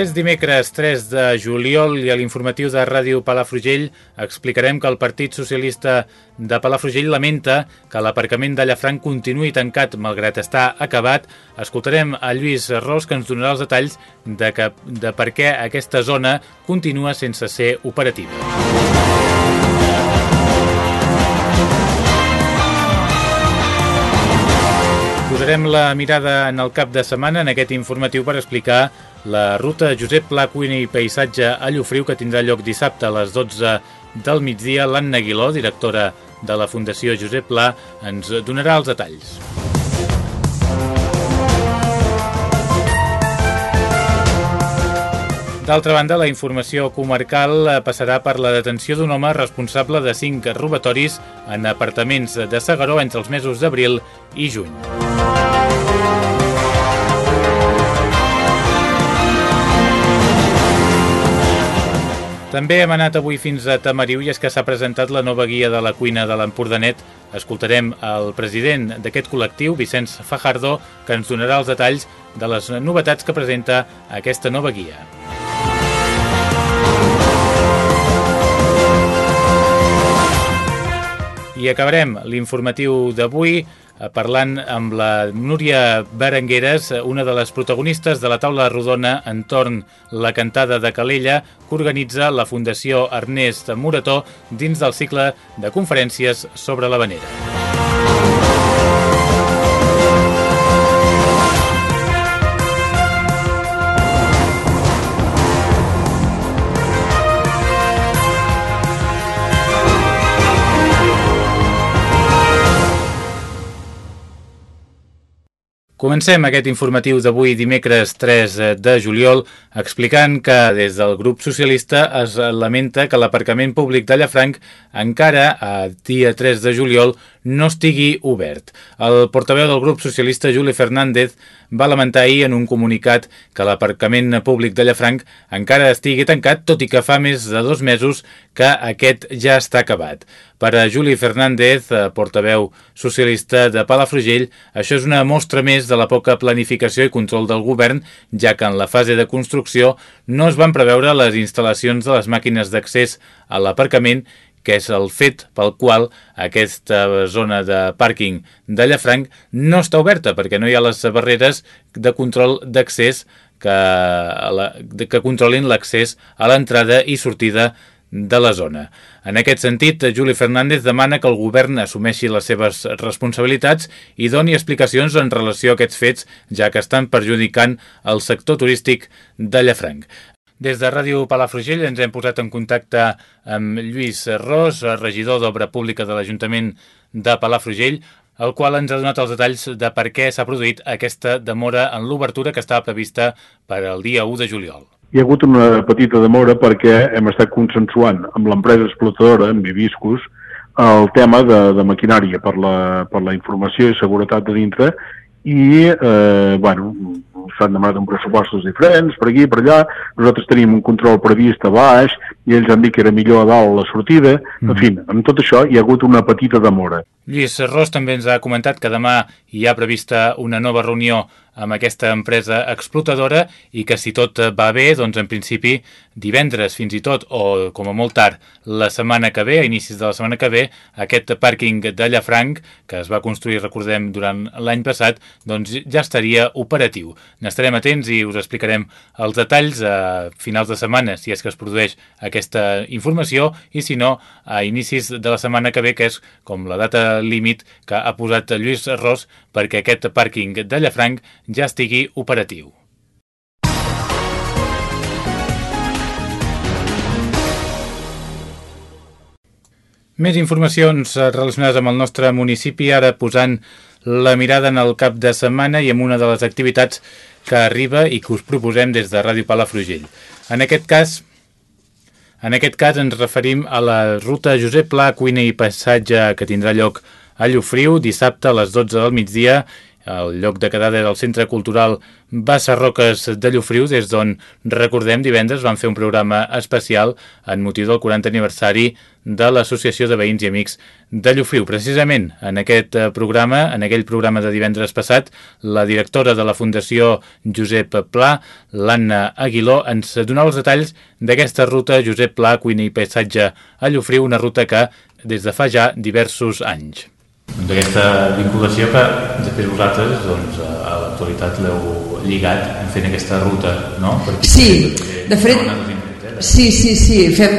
És dimecres 3 de juliol i a l'informatiu de Ràdio Palafrugell explicarem que el Partit Socialista de Palafrugell lamenta que l'aparcament de Llafranc continuï tancat malgrat estar acabat. Escoltarem a Lluís Ros que ens donarà els detalls de, que, de per què aquesta zona continua sense ser operativa. Posarem la mirada en el cap de setmana en aquest informatiu per explicar la ruta Josep Pla Cuina i Paisatge a Llofriu que tindrà lloc dissabte a les 12 del migdia. L'Anna Aguiló, directora de la Fundació Josep Pla, ens donarà els detalls. D'altra banda, la informació comarcal passarà per la detenció d'un home responsable de cinc robatoris en apartaments de Segaró entre els mesos d'abril i juny. També hem anat avui fins a Tamariu i és que s'ha presentat la nova guia de la cuina de l'Empordanet. Escoltarem el president d'aquest col·lectiu, Vicenç Fajardo, que ens donarà els detalls de les novetats que presenta aquesta nova guia. I acabarem l'informatiu d'avui parlant amb la Núria Berengueres, eh, una de les protagonistes de la taula rodona entorn la cantada de Calella que organitza la Fundació Ernest Morató dins del cicle de conferències sobre la Comencem aquest informatiu d'avui dimecres 3 de juliol explicant que des del grup socialista es lamenta que l'aparcament públic de Llafranc encara a dia 3 de juliol no estigui obert. El portaveu del grup socialista Juli Fernández va lamentar ahir en un comunicat que l'aparcament públic de Llafranc encara estigui tancat, tot i que fa més de dos mesos que aquest ja està acabat. Per a Juli Fernández, eh, portaveu socialista de Palafrugell, això és una mostra més de la poca planificació i control del govern, ja que en la fase de construcció no es van preveure les instal·lacions de les màquines d'accés a l'aparcament que és el fet pel qual aquesta zona de pàrquing de Llafranc no està oberta perquè no hi ha les barreres de control d'accés que, que controlin l'accés a l'entrada i sortida de la zona. En aquest sentit, Juli Fernández demana que el govern assumeixi les seves responsabilitats i doni explicacions en relació a aquests fets, ja que estan perjudicant el sector turístic de Llafranc. Des de Ràdio Palafrugell ens hem posat en contacte amb Lluís Ros, regidor d'Obra Pública de l'Ajuntament de Palafrugell, el qual ens ha donat els detalls de per què s'ha produït aquesta demora en l'obertura que estava prevista per al dia 1 de juliol. Hi ha hagut una petita demora perquè hem estat consensuant amb l'empresa explotadora, amb Ibiscus, el tema de, de maquinària per la, per la informació i seguretat de dintre i, eh, bueno, s'han demanat un pressupostos diferents per aquí, per allà, nosaltres tenim un control previst a baix i ells han dit que era millor a dalt la sortida, mm. en fi, amb tot això hi ha hagut una petita demora. Lluís Ros també ens ha comentat que demà hi ha prevista una nova reunió amb aquesta empresa explotadora i que si tot va bé, doncs en principi divendres fins i tot, o com a molt tard la setmana que ve, a inicis de la setmana que ve, aquest pàrquing de Llafranc, que es va construir, recordem, durant l'any passat, doncs ja estaria operatiu. N'estarem atents i us explicarem els detalls a finals de setmana, si és que es produeix aquesta informació, i si no, a inicis de la setmana que ve, que és com la data límit que ha posat Lluís Ros perquè aquest pàrquing de Llafranc ja estigui operatiu. Més informacions eh, relacionades amb el nostre municipi, ara posant la mirada en el cap de setmana i en una de les activitats que arriba i que us proposem des de Ràdio Palafrugell. En aquest cas, en aquest cas ens referim a la ruta Josep Pla, cuina i passatge que tindrà lloc a Llofriu dissabte a les 12 del migdia el lloc de quedada era el Centre Cultural Bassa Roques de Llofriu, des d'on, recordem, divendres van fer un programa especial en motiu del 40 aniversari de l'Associació de Veïns i Amics de Llofriu. Precisament en aquest eh, programa, en aquell programa de divendres passat, la directora de la Fundació Josep Pla, l'Anna Aguiló, ens donava els detalls d'aquesta ruta Josep Pla, cuina i paisatge a Llofriu, una ruta que des de fa ja diversos anys d'aquesta vinculació que després vosaltres doncs, a l'actualitat l'heu lligat en fent aquesta ruta no? Perquè sí, de fet eh? sí, sí, sí fem,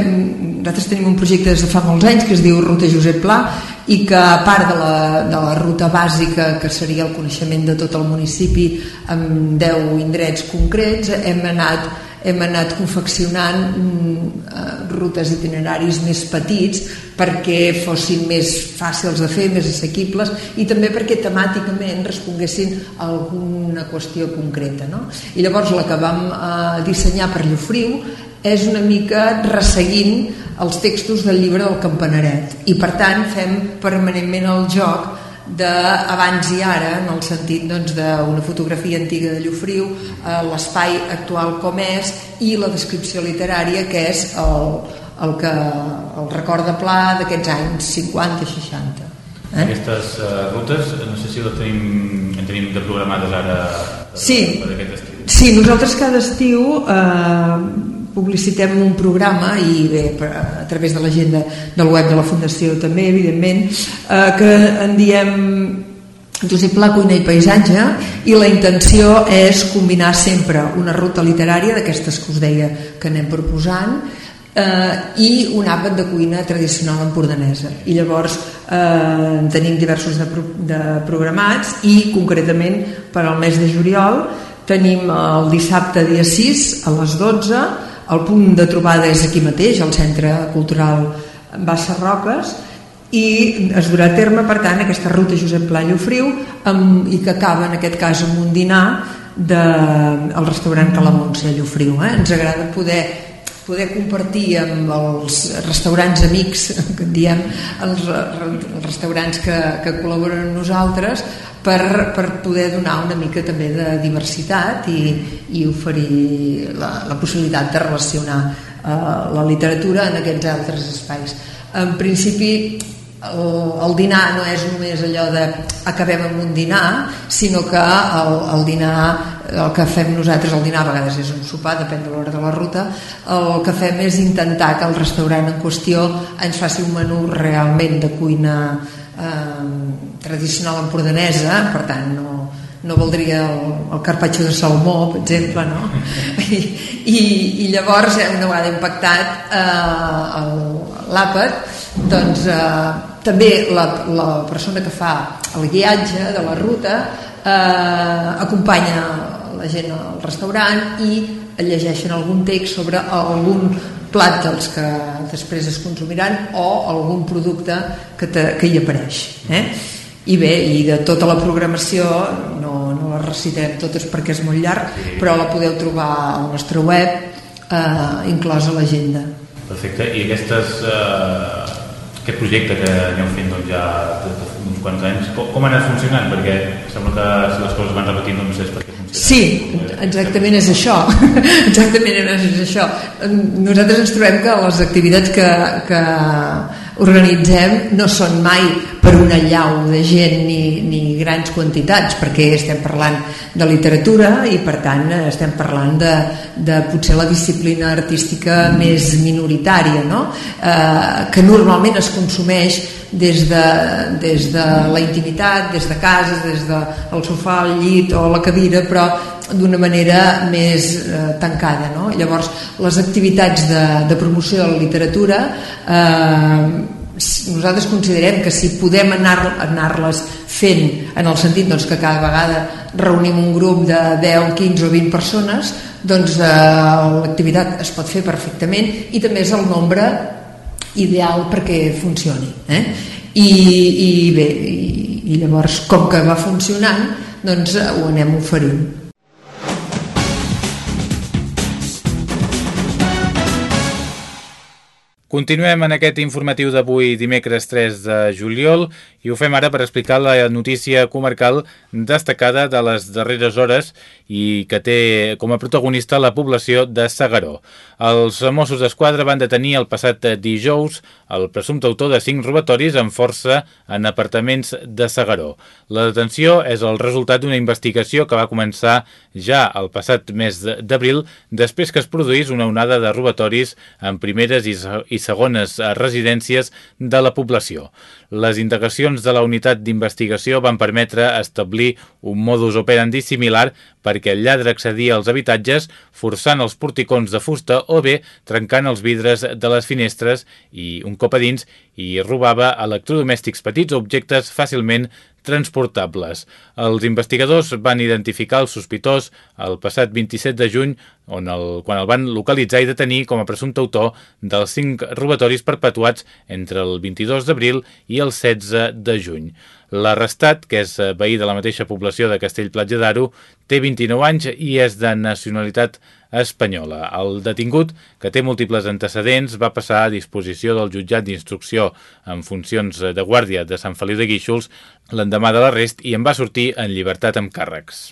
nosaltres tenim un projecte des de fa molts anys que es diu Ruta Josep Pla i que a part de la, de la ruta bàsica que seria el coneixement de tot el municipi amb 10 indrets concrets hem anat hem anat confeccionant mm, rutes itineraris més petits perquè fossin més fàcils de fer, més assequibles i també perquè temàticament responguessin a alguna qüestió concreta. No? I llavors la que vam eh, dissenyar per Llofriu és una mica resseguint els textos del llibre del Campanaret i per tant fem permanentment el joc d'abans i ara en el sentit doncs, d'una fotografia antiga de Llofriu eh, l'espai actual com és i la descripció literària que és el, el, que, el record de pla d'aquests anys 50-60 Eh? Aquestes uh, rutes, no sé si les tenim, en tenim de programades ara sí. per aquest estiu. Sí, nosaltres cada estiu eh, publicitem un programa i bé, a través de l'agenda del web de la Fundació també, evidentment, eh, que en diem Josep Pla, cuina i paisatge i la intenció és combinar sempre una ruta literària d'aquestes que us deia que anem proposant eh, i un àpat de cuina tradicional empordanesa. I llavors eh, tenim diversos de, pro de programats i concretament per al mes de juliol tenim el dissabte dia 6 a les 12 el punt de trobada és aquí mateix, al Centre Cultural Bassa Roques, i es durà a terme, per tant, aquesta ruta Josep Pla Llofriu amb, i que acaba, en aquest cas, amb un dinar del de, restaurant Calamonse a Llofriu. Eh? Ens agrada poder poder compartir amb els restaurants amics, que en diem, els, els restaurants que, que col·laboren amb nosaltres, per, per poder donar una mica també de diversitat i, i oferir la, la possibilitat de relacionar eh, la literatura en aquests altres espais. En principi, el, el dinar no és només allò de acabem amb un dinar, sinó que el, el dinar el que fem nosaltres al dinar a vegades és un sopar, depèn de l'hora de la ruta el que fem és intentar que el restaurant en qüestió ens faci un menú realment de cuina eh, tradicional empordanesa per tant no, no voldria el, el carpaccio de salmó, per exemple, no? I, i, i llavors, eh, una vegada impactat eh, l'àpat, doncs eh, també la, la persona que fa el guiatge de la ruta eh, acompanya la gent al restaurant i llegeixen algun text sobre algun plat dels que després es consumiran o algun producte que, te, que hi apareix eh? i bé, i de tota la programació no, no la recitarem totes perquè és molt llarg però la podeu trobar al nostre web eh, inclosa l'agenda Perfecte, i aquestes eh, aquest projecte que aneu fent doncs, ja uns quants anys, com, com ha anat funcionant? Perquè sembla que si les coses van repetint doncs és perquè funciona. Sí, exactament és això. exactament és això. Nosaltres ens trobem que les activitats que, que organitzem no són mai per una llau de gent ni, ni grans quantitats perquè estem parlant de literatura i per tant estem parlant de, de potser la disciplina artística més minoritària no? eh, que normalment es consumeix des de, des de la intimitat, des de casa, des del sofà, el llit o la cadira, però d'una manera més eh, tancada. No? Llavors, les activitats de, de promoció de la literatura eh, nosaltres considerem que si podem anar-les anar fent en el sentit doncs, que cada vegada reunim un grup de 10, 15 o 20 persones doncs eh, l'activitat es pot fer perfectament i també és el nombre ideal perquè funcioni. Eh? I, i bé, i, i llavors com que va funcionant, doncs ho anem oferint. Continuem en aquest informatiu d'avui dimecres 3 de juliol i ho fem ara per explicar la notícia comarcal destacada de les darreres hores i que té com a protagonista la població de Sagaró. Els Mossos d'Esquadra van detenir el passat dijous el presumpte autor de cinc robatoris amb força en apartaments de Sagaró. La detenció és el resultat d'una investigació que va començar ja el passat mes d'abril després que es produís una onada de robatoris en primeres i segones residències de la població. Les indagacions de la unitat d'investigació van permetre establir un modus operandi similar perquè el lladre accedia als habitatges forçant els porticons de fusta o bé trencant els vidres de les finestres i un cop a dins i robava electrodomèstics petits o objectes fàcilment transportables. Els investigadors van identificar el sospitós el passat 27 de juny on el, quan el van localitzar i detenir com a presumpte autor dels cinc robatoris perpetuats entre el 22 d'abril i el 16 de juny. L'arrestat, que és veí de la mateixa població de Castellplatja d'Aro, té 29 anys i és de nacionalitat espanyola. El detingut, que té múltiples antecedents, va passar a disposició del jutjat d'instrucció en funcions de guàrdia de Sant Feliu de Guíxols l'endemà de l'arrest i en va sortir en llibertat amb càrrecs.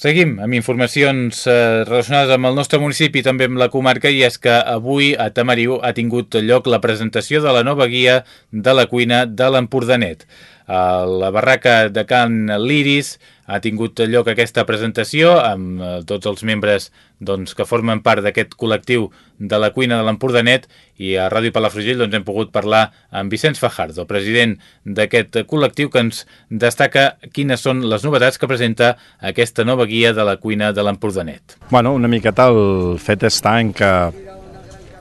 Seguim amb informacions eh, relacionades amb el nostre municipi i també amb la comarca i és que avui a Tamariu ha tingut lloc la presentació de la nova guia de la cuina de l'Empordanet. A la barraca de Can Liris ha tingut lloc aquesta presentació amb eh, tots els membres doncs, que formen part d'aquest col·lectiu de la cuina de l'Empordanet i a Ràdio Palafrugell doncs, hem pogut parlar amb Vicenç Fajardo, president d'aquest col·lectiu que ens destaca quines són les novetats que presenta aquesta nova guia de la cuina de l'Empordanet. Bueno, una miqueta el fet està en que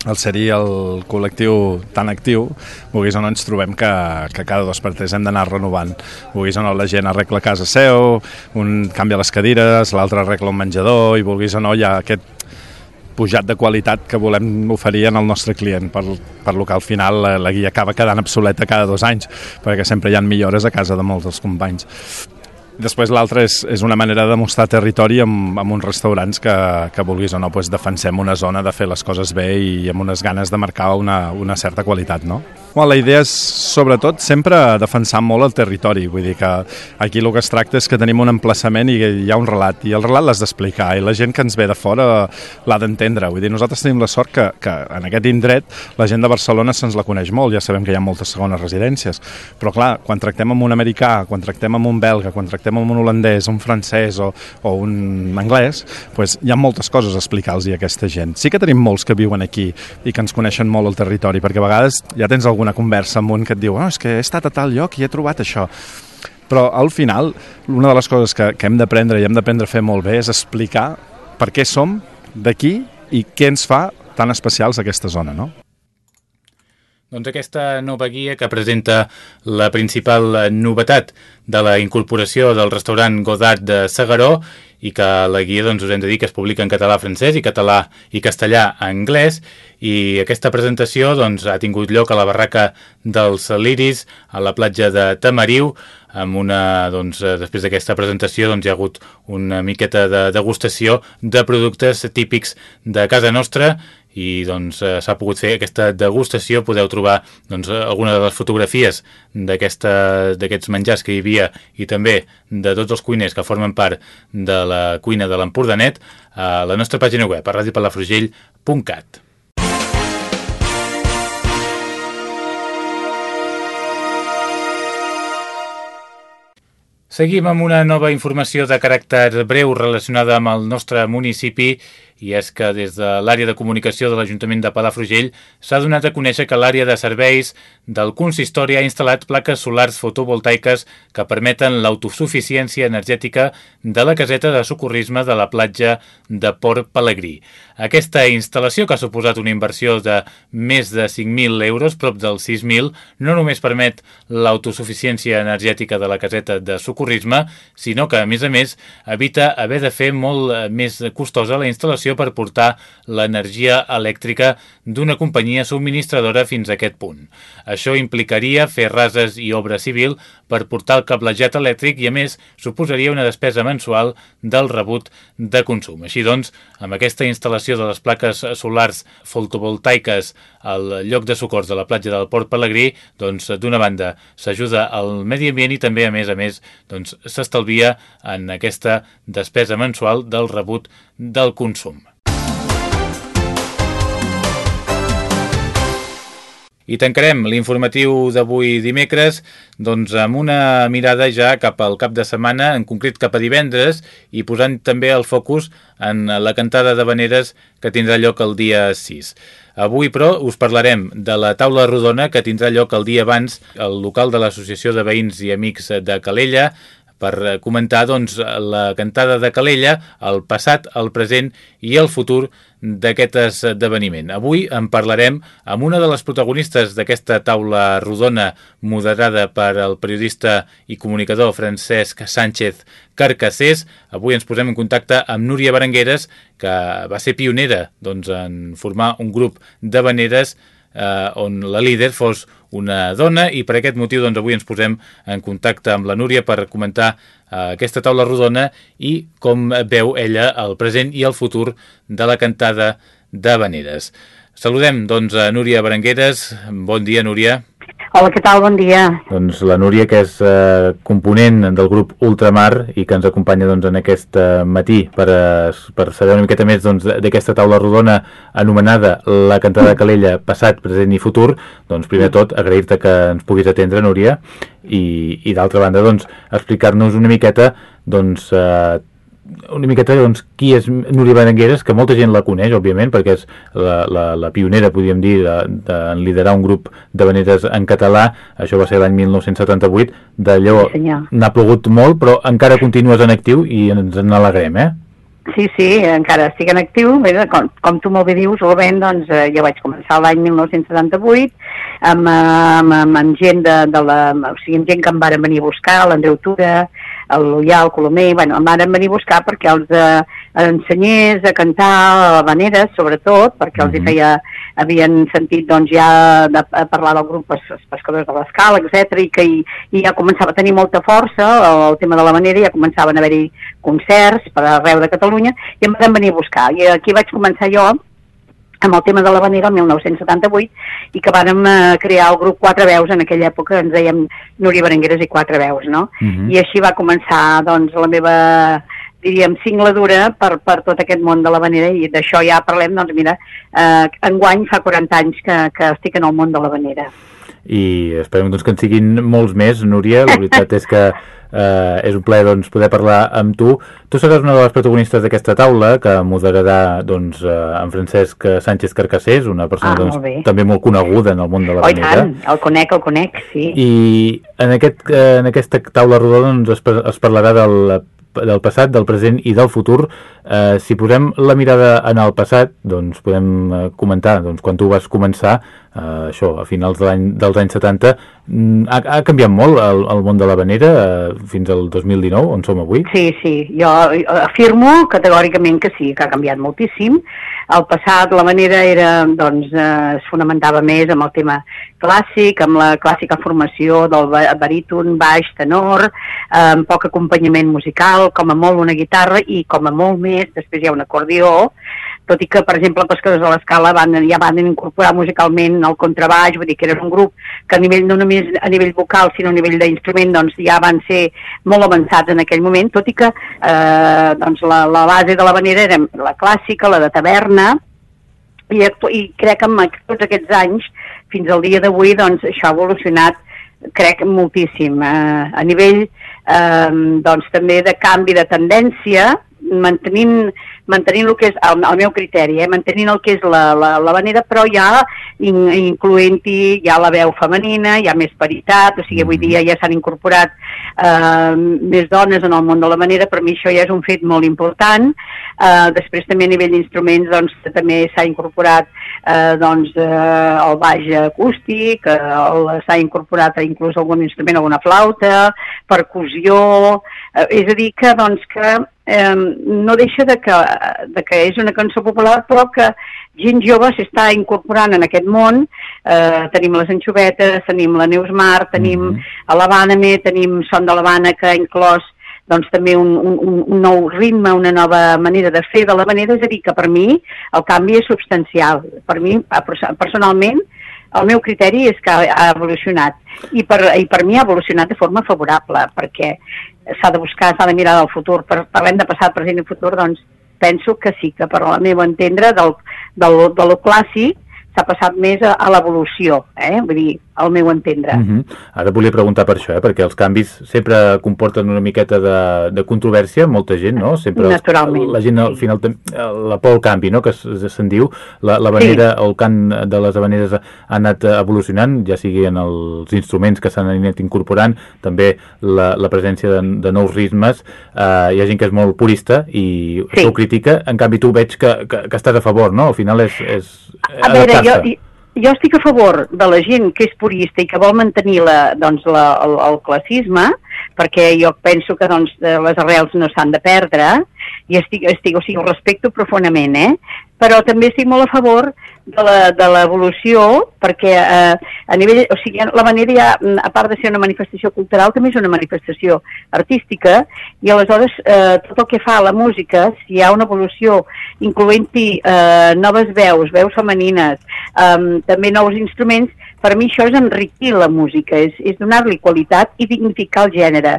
el seria el col·lectiu tan actiu, vulguis o no ens trobem que, que cada dos per tres hem d'anar renovant. Vulguis o no la gent arregla casa seu, un canvia les cadires, l'altre arregla un menjador i vulguis o no hi ha aquest pujat de qualitat que volem oferir al nostre client per, per lo que al final la, la guia acaba quedant obsoleta cada dos anys perquè sempre hi ha millores a casa de molts dels companys. Després l'altre és, és una manera de mostrar territori amb, amb uns restaurants que, que vulguis o no pues, defensem una zona de fer les coses bé i amb unes ganes de marcar una, una certa qualitat, no? Bueno, la idea és, sobretot, sempre defensar molt el territori. Vull dir que aquí el que es tracta és que tenim un emplaçament i hi ha un relat, i el relat l'has d'explicar, i la gent que ens ve de fora l'ha d'entendre. Vull dir, nosaltres tenim la sort que, que en aquest indret la gent de Barcelona se'ns la coneix molt, ja sabem que hi ha moltes segones residències, però clar, quan tractem amb un americà, quan tractem amb un belga, quan tractem amb un holandès, un francès o, o un anglès, pues hi ha moltes coses a explicar-los a aquesta gent. Sí que tenim molts que viuen aquí i que ens coneixen molt el territori, perquè a vegades ja tens algun alguna conversa amb un que et diu oh, és que he estat a tal lloc i he trobat això però al final una de les coses que, que hem d'aprendre i hem d'aprendre a fer molt bé és explicar per què som d'aquí i què ens fa tan especials aquesta zona, no? Doncs aquesta nova guia que presenta la principal novetat de la incorporació del restaurant Godard de Segaró i que la guia doncs, us hem de dir que es publica en català francès i català i castellà anglès. I aquesta presentació doncs, ha tingut lloc a la barraca dels Liris a la platja de Tamariu. Amb una, doncs, després d'aquesta presentació doncs, hi ha hagut una miqueta de degustació de productes típics de casa nostra i doncs eh, s'ha pogut fer aquesta degustació, podeu trobar doncs, alguna de les fotografies d'aquests menjars que hi havia i també de tots els cuiners que formen part de la cuina de l'Empordanet a la nostra pàgina web a radiopalafrugell.cat. Seguim amb una nova informació de caràcter breu relacionada amb el nostre municipi i és que des de l'àrea de comunicació de l'Ajuntament de Palafrugell s'ha donat a conèixer que l'àrea de serveis del consistori ha instal·lat plaques solars fotovoltaiques que permeten l'autosuficiència energètica de la caseta de socorrisme de la platja de Port Pelegrí. Aquesta instal·lació, que ha suposat una inversió de més de 5.000 euros, prop dels 6.000, no només permet l'autosuficiència energètica de la caseta de socorrisme, sinó que, a més a més, evita haver de fer molt eh, més costosa la instal·lació per portar l'energia elèctrica d'una companyia subministradora fins a aquest punt. Això implicaria fer rases i obra civil per portar el cablejat elèctric i, a més, suposaria una despesa mensual del rebut de consum. Així doncs, amb aquesta instal·lació instal·lació de les plaques solars fotovoltaiques al lloc de socors de la platja del Port Pelegrí, doncs d'una banda s'ajuda al medi ambient i també a més a més doncs s'estalvia en aquesta despesa mensual del rebut del consum. I tancarem l'informatiu d'avui dimecres doncs, amb una mirada ja cap al cap de setmana, en concret cap a divendres, i posant també el focus en la cantada de veneres que tindrà lloc el dia 6. Avui, però, us parlarem de la taula rodona que tindrà lloc el dia abans al local de l'Associació de Veïns i Amics de Calella, per comentar doncs, la cantada de Calella, el passat, el present i el futur d'aquest esdeveniment. Avui en parlarem amb una de les protagonistes d'aquesta taula rodona moderada per el periodista i comunicador Francesc Sánchez Carcassés. Avui ens posem en contacte amb Núria Berengueres, que va ser pionera doncs, en formar un grup de veneres eh, on la líder fos una dona i per aquest motiu doncs, avui ens posem en contacte amb la Núria per comentar eh, aquesta taula rodona i com veu ella el present i el futur de la cantada de Veneres. Saludem doncs a Núria Berengueres. Bon dia, Núria. Hola, què tal? Bon dia. Doncs la Núria, que és eh, component del grup Ultramar i que ens acompanya doncs, en aquest eh, matí per, eh, per saber una miqueta més doncs, d'aquesta doncs, taula rodona anomenada La Cantada de Calella, passat, present i futur, doncs primer tot agrair-te que ens puguis atendre, Núria, i, i d'altra banda doncs, explicar-nos una miqueta doncs, eh, una miqueta doncs, qui és Núria Berengueres, que molta gent la coneix, òbviament, perquè és la, la, la pionera, podríem dir, de, de liderar un grup de veneres en català, això va ser l'any 1978, d'allò sí, n'ha plogut molt, però encara continues en actiu i ens n'alegrem, eh? Sí, sí, encara estic en actiu. Bé, com, com tu molt bé dius, Rubén, doncs eh, jo vaig començar l'any 1978 amb, amb, amb, amb gent de, de la... O sigui, amb gent que em varen venir a buscar, l'Andreu Tura, el Loià, el Colomer, bueno, em van venir a buscar perquè els eh, ensenyés a cantar a Vaneres, sobretot, perquè els mm -hmm. feia, havien sentit doncs, ja de, de parlar del grup els pescadors de l'escala, etc i que i, i ja començava a tenir molta força el, el tema de la Vanera, ja començaven a haver-hi concerts per arreu de Catalunya, i em van venir a buscar. I aquí vaig començar jo, amb el tema de la Vanera el 1978 i que vàrem eh, crear el grup Quatre Veus en aquella època, ens dèiem Núria Berengueres i Quatre Veus, no? Uh mhm. -huh. I així va començar, doncs, la meva diríem, cingladura per, per tot aquest món de la Vanera i d'això ja parlem, doncs mira, eh, enguany fa 40 anys que, que estic en el món de la Vanera. I esperem doncs, que en siguin molts més, Núria, la veritat és que eh, és un plaer doncs, poder parlar amb tu. Tu seràs una de les protagonistes d'aquesta taula que moderarà doncs, eh, en Francesc Sánchez Carcassés, una persona ah, doncs, molt també molt coneguda en el món de la oh, vanera. tant, el conec, el conec, sí. I en, aquest, eh, en aquesta taula rodona doncs, es, es parlarà del del passat, del present i del futur. Eh, si posem la mirada en el passat, doncs podem eh, comentar, doncs, quan tu vas començar, eh, això, a finals de dels anys 70, mm, ha, ha canviat molt el, el món de la vanera eh, fins al 2019, on som avui? Sí, sí, jo afirmo categòricament que sí, que ha canviat moltíssim. Al passat la manera era, doncs, eh, es fonamentava més amb el tema clàssic, amb la clàssica formació del baríton, baix, tenor, eh, amb poc acompanyament musical, com a molt una guitarra i com a molt més, després hi ha un acordió, tot i que, per exemple, Pescadors de l'Escala van, ja van incorporar musicalment el contrabaix, vull dir que era un grup que a nivell, no només a nivell vocal, sinó a nivell d'instrument, doncs ja van ser molt avançats en aquell moment, tot i que eh, doncs la, la base de la vanera era la clàssica, la de taverna, i, i crec que amb tots aquests anys, fins al dia d'avui, doncs això ha evolucionat crec moltíssim. Eh, a nivell eh, doncs també de canvi de tendència, mantenint, mantenint el que és el, el meu criteri, eh? mantenint el que és la, la, la vanera, però ja in, incloent-hi ja la veu femenina, hi ha més paritat, o sigui, avui dia ja s'han incorporat eh, més dones en el món de la manera, per mi això ja és un fet molt important. Eh, després també a nivell d'instruments doncs, també s'ha incorporat eh, doncs, eh, el baix acústic, eh, s'ha incorporat inclús algun instrument, alguna flauta, percussió, eh, és a dir que, doncs, que eh, no deixa de que, de que és una cançó popular, però que gent jove s'està incorporant en aquest món. Eh, tenim les Anxovetes, tenim la Neus Mar, tenim mm -hmm. l'Havana, tenim Son de l'Havana, que ha inclòs doncs, també un, un, un nou ritme, una nova manera de fer de la manera, és a dir, que per mi el canvi és substancial. Per mi, personalment, el meu criteri és que ha evolucionat. I per, i per mi ha evolucionat de forma favorable perquè s'ha de buscar, s'ha de mirar del futur. Per, parlem de passat, present i futur doncs penso que sí, que per la meva entendre del, del, del clàssic s'ha passat més a, a l'evolució, eh? vull dir, al meu entendre. Uh mhm. -huh. Ara volia preguntar per això, eh? perquè els canvis sempre comporten una miqueta de, de controvèrsia, molta gent, no? Sempre Naturalment. Els, la gent al final, la por al canvi, no? que se'n diu, la, la vanera, sí. el cant de les habaneres ha anat evolucionant, ja sigui en els instruments que s'han anat incorporant, també la, la presència de, de nous ritmes, eh, hi ha gent que és molt purista i sí. ho critica, en canvi tu veig que, que, que estàs a favor, no? Al final és, és a veure, jo, jo estic a favor de la gent que és purista i que vol mantenir la, doncs, la, el, el classisme, perquè jo penso que doncs, les arrels no s'han de perdre, i estic, estic, o sigui, ho respecto profundament, eh? però també estic molt a favor de l'evolució, perquè eh, a nivell, o sigui, la manera ja, a part de ser una manifestació cultural, també és una manifestació artística, i aleshores eh, tot el que fa la música, si hi ha una evolució incloent-hi eh, noves veus, veus femenines, eh, també nous instruments, per mi això és enriquir la música, és, és donar-li qualitat i dignificar el gènere.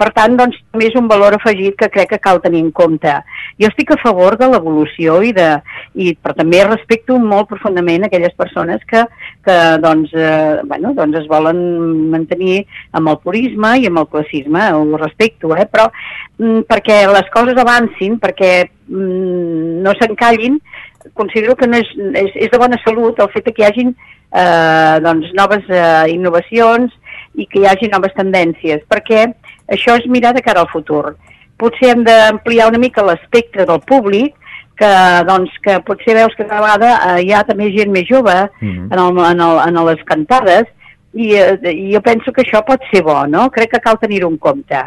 Per tant, doncs, també és un valor afegit que crec que cal tenir en compte. Jo estic a favor de l'evolució, i de, i, però també respecto molt profundament aquelles persones que, que doncs, eh, bueno, doncs es volen mantenir amb el purisme i amb el classisme, ho respecto, eh? però mm, perquè les coses avancin, perquè mm, no s'encallin, considero que no és, és, és de bona salut el fet que hi hagin eh, doncs, noves eh, innovacions i que hi hagi noves tendències, perquè això és mirar de cara al futur. Potser hem d'ampliar una mica l'espectre del públic, que, doncs, que potser veus que cada vegada eh, hi ha també gent més jove mm -hmm. en, el, en, el, en les cantades, i, eh, i jo penso que això pot ser bo, no? Crec que cal tenir-ho en compte.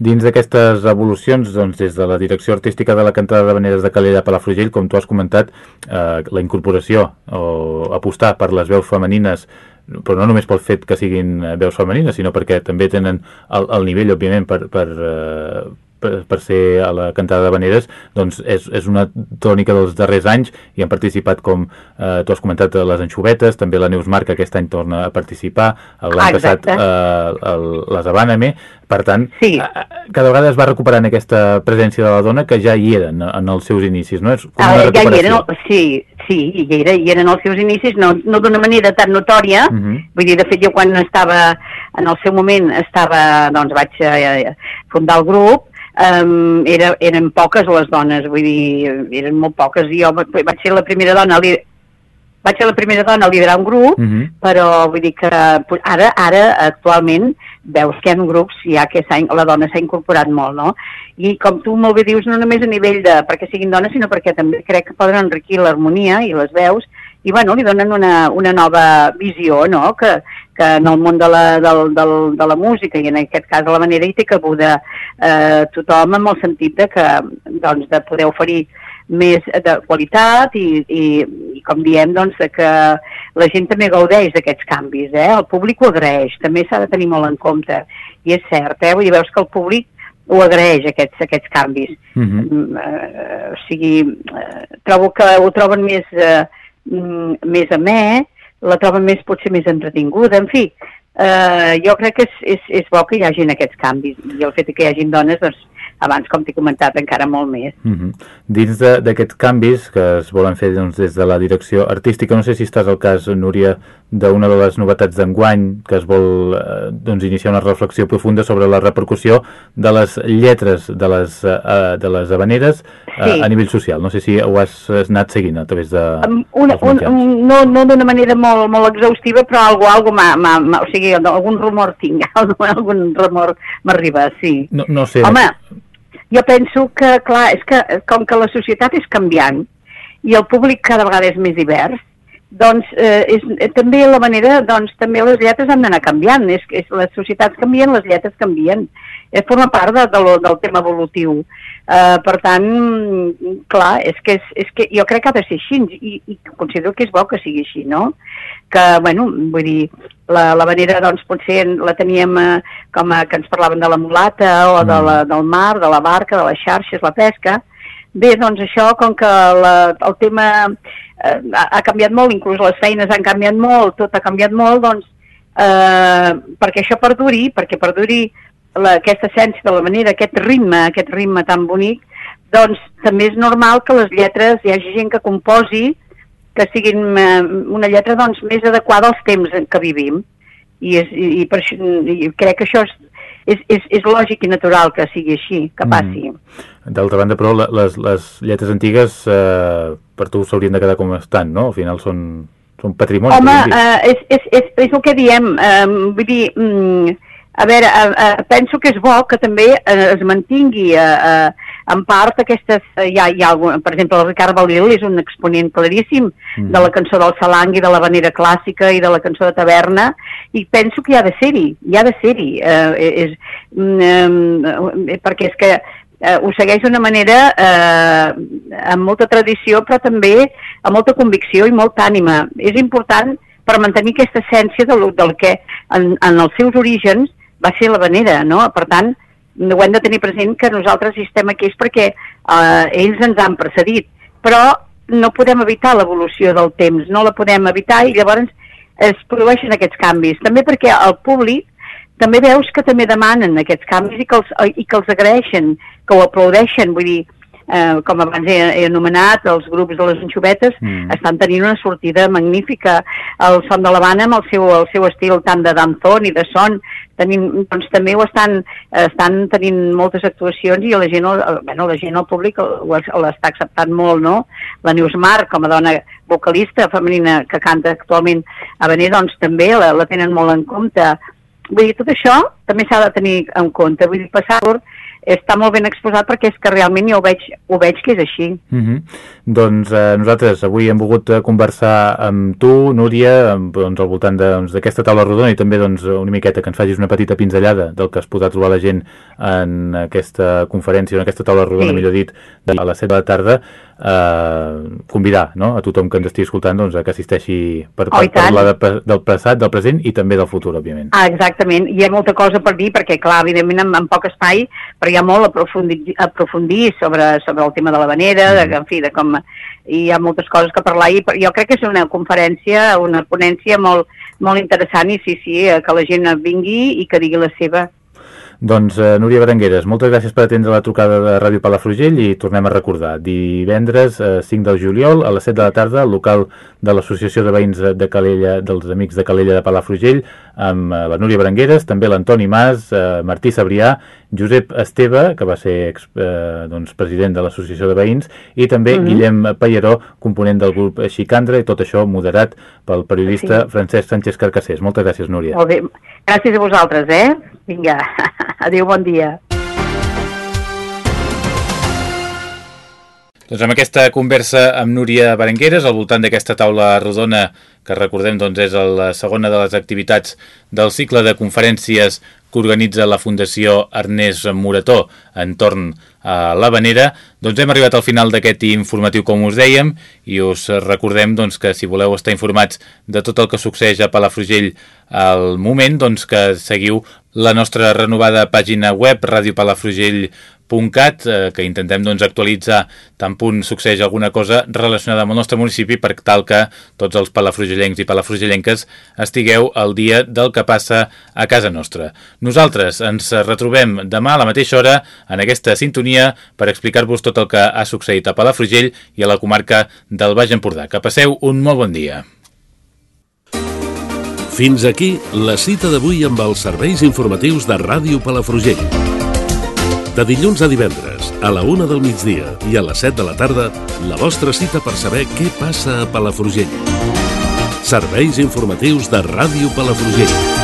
Dins d'aquestes evolucions, doncs, des de la direcció artística de la cantada de Veneres de Calella a Palafrugell, com tu has comentat, eh, la incorporació o apostar per les veus femenines però no només pel fet que siguin veus femenines, sinó perquè també tenen el, el nivell, òbviament, per, per, eh, per, per ser a la cantada de Veneres doncs és, és una tònica dels darrers anys i han participat com eh, tu has comentat les Anxovetes, també la Neus Marc aquest any torna a participar l'any passat eh, el, les Abaname per tant, sí. eh, cada vegada es va recuperant aquesta presència de la dona que ja hi eren en els seus inicis, no? És com una ah, ja hi eren, sí, sí, hi, era, hi eren els seus inicis, no, no d'una manera tan notòria, uh mhm. -huh. vull dir, de fet jo quan estava, en el seu moment estava, doncs vaig eh, fundar el grup, um, era, eren poques les dones, vull dir, eren molt poques, i jo vaig ser la primera dona a vaig ser la primera dona a liderar un grup, uh mhm. -huh. però vull dir que ara, ara actualment veus que en grups ja que la dona s'ha incorporat molt, no? I com tu molt bé dius, no només a nivell de perquè siguin dones, sinó perquè també crec que poden enriquir l'harmonia i les veus i bueno, li donen una, una nova visió, no?, que, que en el món de la, del, del, de la música i en aquest cas de la manera hi té cabuda eh, tothom amb el sentit de que doncs, de poder oferir més de qualitat i, i, i com diem, doncs, de que la gent també gaudeix d'aquests canvis, eh? el públic ho agraeix, també s'ha de tenir molt en compte, i és cert, eh? Vull dir, veus que el públic ho agraeix, aquests, aquests canvis. Uh. -huh. Eh, o sigui, eh, trobo que ho troben més, mm, més amè, la troben més, potser més entretinguda, en fi, eh, jo crec que és, és, és bo que hi hagin aquests canvis, i el fet que hi hagin dones, doncs, abans, com t'he comentat, encara molt més. Mm -hmm. Dins d'aquests canvis que es volen fer doncs, des de la direcció artística, no sé si estàs al cas, Núria, d'una de les novetats d'enguany, que es vol eh, doncs, iniciar una reflexió profunda sobre la repercussió de les lletres de les, eh, de les habaneres eh, sí. a nivell social. No sé si ho has, has anat seguint a través de... Una, un, un, no no d'una manera molt, molt exhaustiva, però algo, algo ma, ma, ma, o sigui, algun rumor tinc, algun rumor m'arriba, sí. No, no sé. Home, jo penso que, clar, és que com que la societat és canviant i el públic cada vegada és més divers, doncs eh, és, eh, també la manera, doncs també les lletres han d'anar canviant, és, és, les societats canvien, les lletres canvien, és forma part de, de lo, del tema evolutiu. Eh, per tant, clar, és que, és, és que jo crec que ha de ser així i, i considero que és bo que sigui així, no? Que, bueno, vull dir, la, la manera, doncs, potser la teníem eh, com a, que ens parlaven de la mulata o de la, del mar, de la barca, de les xarxes, la pesca, Bé, doncs això, com que la, el tema eh, ha, canviat molt, inclús les feines han canviat molt, tot ha canviat molt, doncs eh, perquè això perduri, perquè perduri la, aquesta essència de la manera, aquest ritme, aquest ritme tan bonic, doncs també és normal que les lletres hi hagi gent que composi que siguin eh, una lletra doncs, més adequada als temps en què vivim. I, és, i, per i crec que això és, és, és, és lògic i natural que sigui així, que mm. passi. Mm. D'altra banda, però, les, les lletres antigues eh, per tu s'haurien de quedar com estan, no? Al final són, són patrimoni. Home, eh, és, és, és, és el que diem. Eh, vull dir, mm, a veure, eh, eh, penso que és bo que també eh, es mantingui eh, eh, en part aquestes, eh, hi ha, hi ha algun, per exemple, el Ricard Balil és un exponent claríssim mm. de la cançó del Salang i de la vanera clàssica i de la cançó de taverna i penso que hi ha de ser-hi, hi ha de ser-hi, eh, és, mm, eh, perquè és que eh, ho segueix d'una manera eh, amb molta tradició però també amb molta convicció i molta ànima. És important per mantenir aquesta essència del, del que en, en els seus orígens va ser la vanera, no? Per tant, ho hem de tenir present que nosaltres estem aquí és perquè eh, ells ens han precedit, però no podem evitar l'evolució del temps, no la podem evitar i llavors es produeixen aquests canvis. També perquè el públic també veus que també demanen aquests canvis i que els, i que els agraeixen, que ho aplaudeixen, vull dir, eh, com abans he, he anomenat, els grups de les anxovetes mm. estan tenint una sortida magnífica. El Son de l'Havana amb el seu, el seu estil tant de danzón i de son, tenim, doncs també ho estan, estan tenint moltes actuacions i la gent, el, bueno, la gent, el públic l'està acceptant molt, no? La Neus Mar, com a dona vocalista femenina que canta actualment a Benet, doncs també la, la tenen molt en compte. Vull dir, tot això també s'ha de tenir en compte. Vull dir, passar està molt ben exposat perquè és que realment jo ho veig, ho veig que és així. Mm -hmm. Doncs eh, nosaltres avui hem volgut eh, conversar amb tu, Núria, amb, doncs, al voltant doncs, d'aquesta doncs, taula rodona i també doncs, una miqueta que ens facis una petita pinzellada del que es podrà trobar la gent en aquesta conferència, en aquesta taula rodona, sí. millor dit, a les 7 de la tarda eh, convidar no? a tothom que ens estigui escoltant doncs, a que assisteixi per, per oh, parlar de, del passat, del present i també del futur, òbviament. Ah, exactament. Hi ha molta cosa per dir perquè, clar, evidentment, en, en poc espai, però hi ha molt a aprofundir, aprofundir sobre, sobre el tema de la vanera, de, en fi, de com hi ha moltes coses que parlar i jo crec que és una conferència, una ponència molt, molt interessant i sí, sí, eh, que la gent vingui i que digui la seva. Doncs eh, Núria Berengueres, moltes gràcies per atendre la trucada de Ràdio Palafrugell i tornem a recordar, divendres eh, 5 de juliol a les 7 de la tarda al local de l'Associació de Veïns de Calella, dels Amics de Calella de Palafrugell amb eh, la Núria Berengueres, també l'Antoni Mas, eh, Martí Sabrià, Josep Esteve, que va ser ex, eh, doncs, president de l'Associació de Veïns, i també uh mhm. -huh. Guillem Pallaró, component del grup Xicandra, i tot això moderat pel periodista sí. Francesc Sánchez Carcassés. Moltes gràcies, Núria. Molt bé. Gràcies a vosaltres, eh? Vinga, adéu, bon dia. Doncs amb aquesta conversa amb Núria Berengueres al voltant d'aquesta taula rodona que recordem doncs, és la segona de les activitats del cicle de conferències que organitza la Fundació Ernest Morató entorn a l'Havanera, doncs hem arribat al final d'aquest informatiu com us dèiem i us recordem doncs, que si voleu estar informats de tot el que succeeix a Palafrugell al moment, doncs que seguiu la nostra renovada pàgina web radiopalafrugell.cat eh, que intentem doncs, actualitzar tant punt succeeix alguna cosa relacionada amb el nostre municipi per tal que tots els palafrugellencs i palafrugellenques estigueu al dia del que passa a casa nostra. Nosaltres ens retrobem demà a la mateixa hora en aquesta sintonia per explicar-vos tot el que ha succeït a Palafrugell i a la comarca del Baix Empordà. Que passeu un molt bon dia. Fins aquí la cita d'avui amb els serveis informatius de Ràdio Palafrugell. De dilluns a divendres, a la una del migdia i a les 7 de la tarda, la vostra cita per saber què passa a Palafrugell. Serveis informatius de Ràdio Palafrugell.